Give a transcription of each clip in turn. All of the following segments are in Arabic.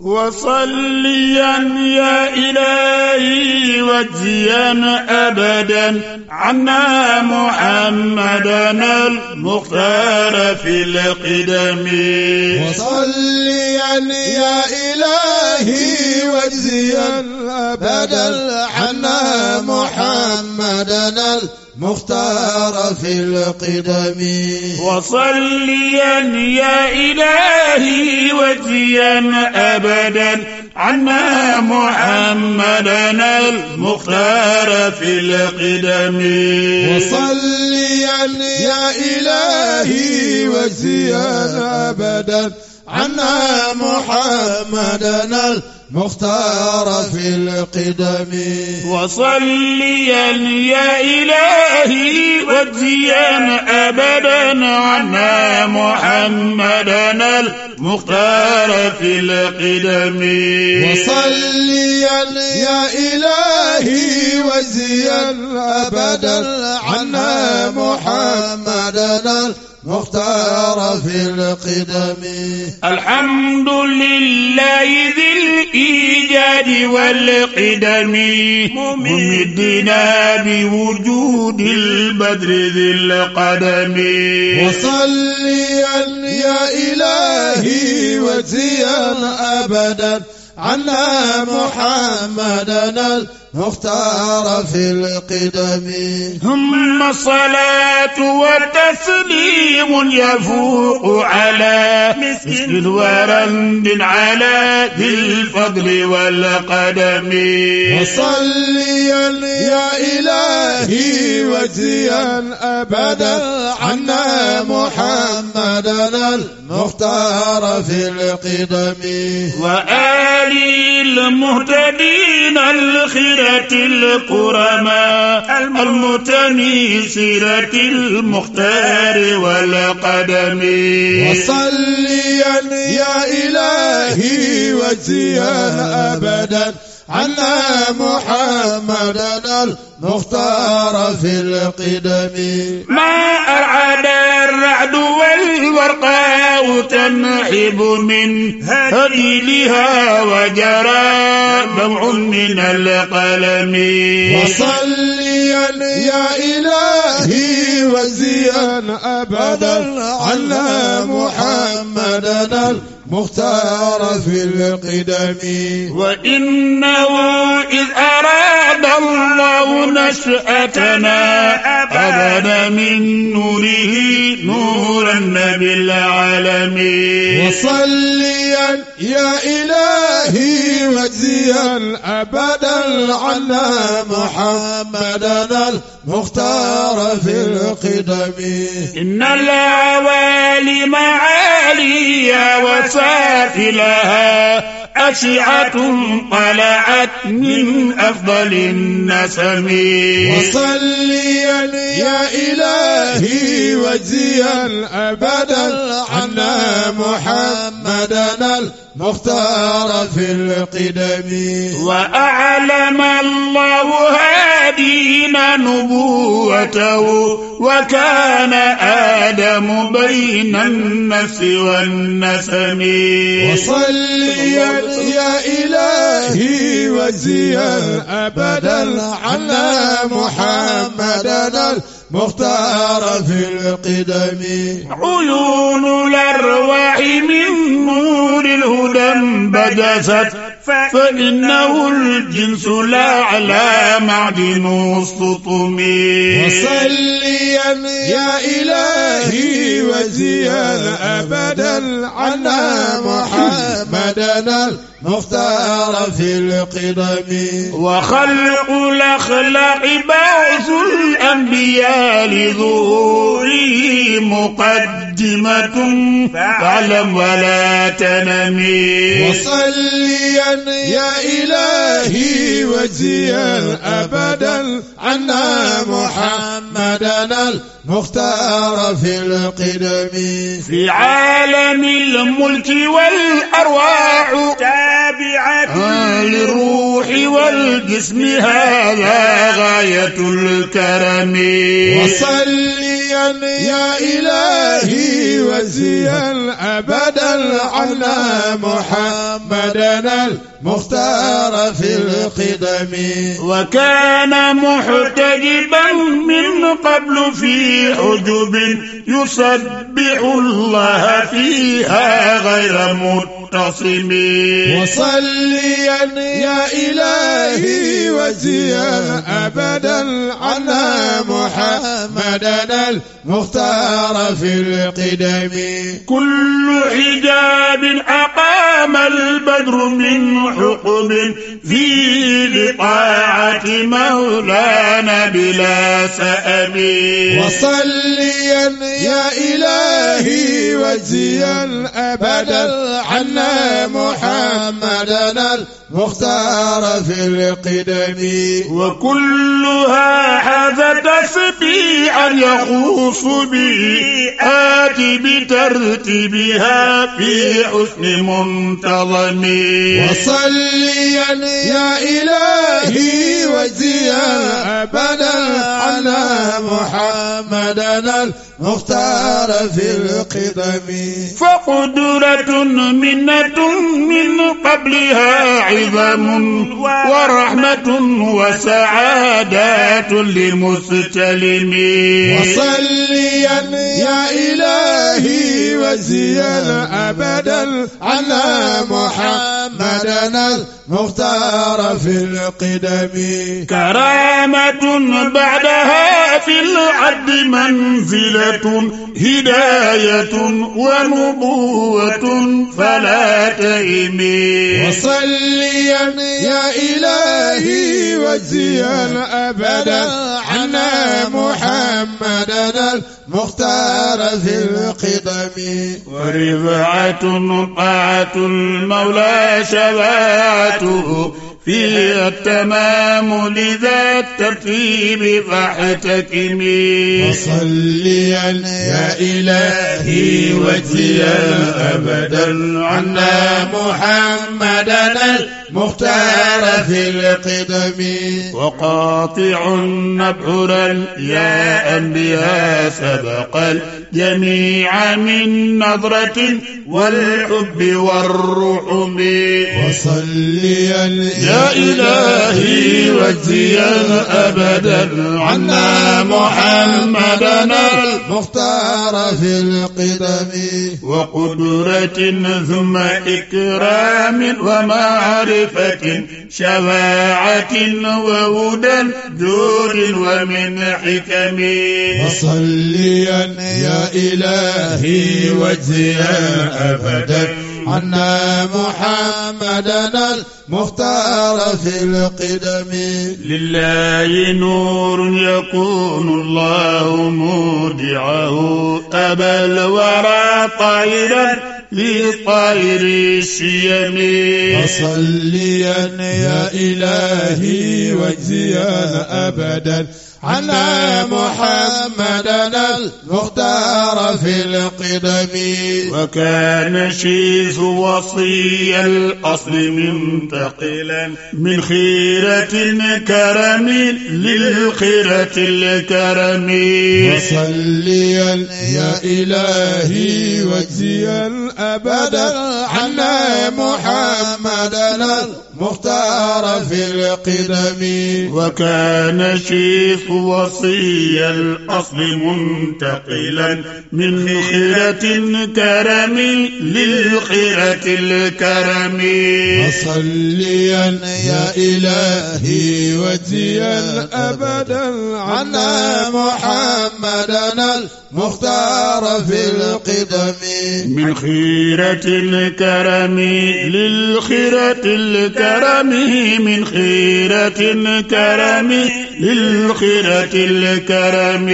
وصليا يا إلهي وجيا أبدا عنا محمدنا المختار في القدم. وصليا يا إلهي الله واجزيا بدل عنا محمدا المختار في القدم. وصليا يا إلهي وجيا أبدا عنا محمدا المختار في القدم. وصليا يا إلهي وجزيا أبدا عنا محمدنا المختار في القدم. وصليا يا إلهي وجيا أبدا عنا محمدنا المختار في القدم. وصليا يا إلهي وجيا أبدا عنا محمدنا مختار في القدم. الحمد لله ذي الإيجاد والقدم. ممدنا بوجود البدر ذي القدم. مصليا يا إلهي وزيا أبدا. عنا محمدنا مختار في القدم. هم صلاة وتسليم يفوق على مسك ورند على ذي الفضل والقدم. وصليا يا إلهي وجزيا أبدا عنا محمدا مختار في القدم. وآلي المهتدين الخيرة القرماء المتنيسرة المختار والقدم. وصليا يا إلهي وجزيا أبدا عنا محمدا المختار في القدم. ما أرعد الرعد والورقة أو تنحب من هديلها وجرى دمع من القلم. وصليا يا إلهي وزيا أبدا على محمد مختار في القدم. وإنه إذ أراد الله نشأتنا أبدا من نوره نورا بالعالمين وصليا يا إلهي واجزيا أبدا على محمدنا مختار في القدم. إن العوالي معاليا وسافلها أشعة طلعت من أفضل النسم. وصليا يا إلهي وجزيا أبدا عنا محمدنا المختار في القدم. وأعلم الله هذا دين نبوته وكان آدم بين النس والنسم. وصلي يا إلهي وزيا أبدا على محمد. سادنا المختار في القدم. عيون الأرواح من نور الهدى انبجست فإنه الجنس لا على معدن السطم وصليا يا إلهي وزيا أبدا عنا محمدنا مختار في القدم. وخلق الأخلاق بعث الأنبياء لظهوري مقدمة. فاعلم ولا تنمي. وصليا يا إلهي وجزيا أبدا. عنا محمدنا مختار في القدم. في عالم الملك والأرواح تابعة للروح والجسم هذا غاية الكرم. وصليا يا إلهي وزيا أبدا على محمدنا. مختار في القدم. وكان محتجبا من قبل في حجب يسبح الله فيها غير مرتب المعتصم وصليا يا إلهي وزيا أبدا على محمدا المختار في القدم. كل حجاب أقام البدر من حقب في لطاعة مولانا بلا سأم. وصليا يا إلهي وزيا أبدا عنا محمد المختار في القدم. وكلها هذا تسبيعا يخوص به آتي بترتيبها في حسن منتظم. وصليا يا إلهي وزيا أبدا على محمدنا المختار في القدم. فقدرة من منة من قبلها عظم ورحمة وسعادات للمستلمين وصليا يا إلهي وزيا أبدا على محمدا المختار في القدم كرامة بعدها في العبد منزلة هداية ونبوة فلا تئمي وصليا يا إلهي وزيا أبدا عنا محمدا المختار في القدم ورفعة طاعة المولى شفاعته في التمام لذا الترتيب فاحتكمي وصليا يا إلهي وجيا أبدا عنا محمدا المختار في القدم. وقاطع نبعرا يا أنبياء سبق جميع من نظرة والحب والرحم. وصليا يا إلهي وجزيا أبدا عنا محمدنا المختار في القدم. وقدرة ثم إكرام ومعرفة شفاعة وهدى جود ومن حكم. وصليا يا إلهي واجزيا أبدا عنا محمدا المختار في القدم. لله نور يكون الله مودعه أبا الورى طائلا لطائر الشيم وصليا يا إلهي يجزينا أبدا. عنا محمدا المختار في القدم. وكان شيث وصي الأصل منتقلا. من خيرة كرم للخيرة الكرم. وصليا يا إلهي واجزيا أبدا. عنا محمدا مختار في القدم. وكان شيخ وصي الأصل منتقلا من خيرة كرم للخيرة الكرم. وصليا يا إلهي وجيا أبدا عنا محمدنا مختار في القدم. من خيرة الكرم للخيرة الكرم. من خيرة الكرم للخيرة الكرم.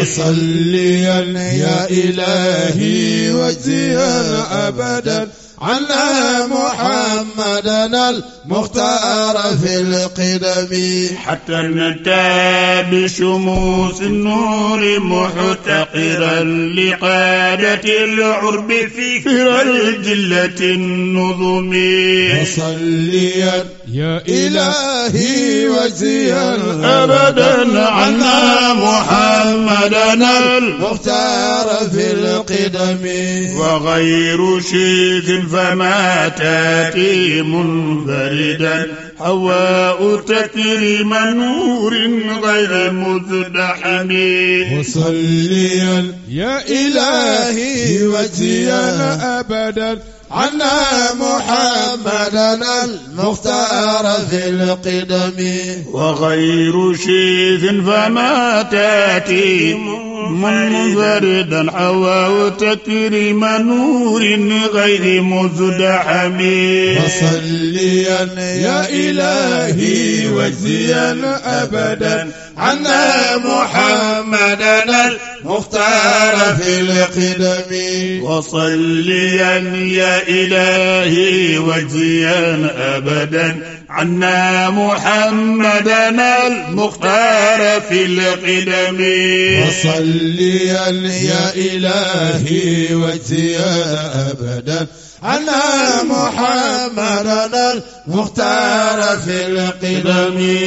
وصليا يا إلهي وجيها أبدا. عنا محمدنا المختار في القدم حتى نتى بشموس النور محتقرا لقادة العرب في الجلة النظم وصليا يا إلهي وزيا أبدا عنا محمدنا المختار في القدم وغير شيخ فما تاتي منفردا حواء تكريم نور غير مزدحم وصليا يا إلهي وجينا أبدا عنا محمدا المختار في القدم وغير شيث فما تاتي منفردا منفردا حواه وتكريم نور غير مزدحم. فصليا يا إلهي وجزيا أبدا عنا محمدا المختار في القدم. وصليا يا إلهي وجزيا أبدا عنا محمدا المختار في القدم. وصليا مليا يا إلهي وجزيا أبدا أنا محمد المختار في القدمين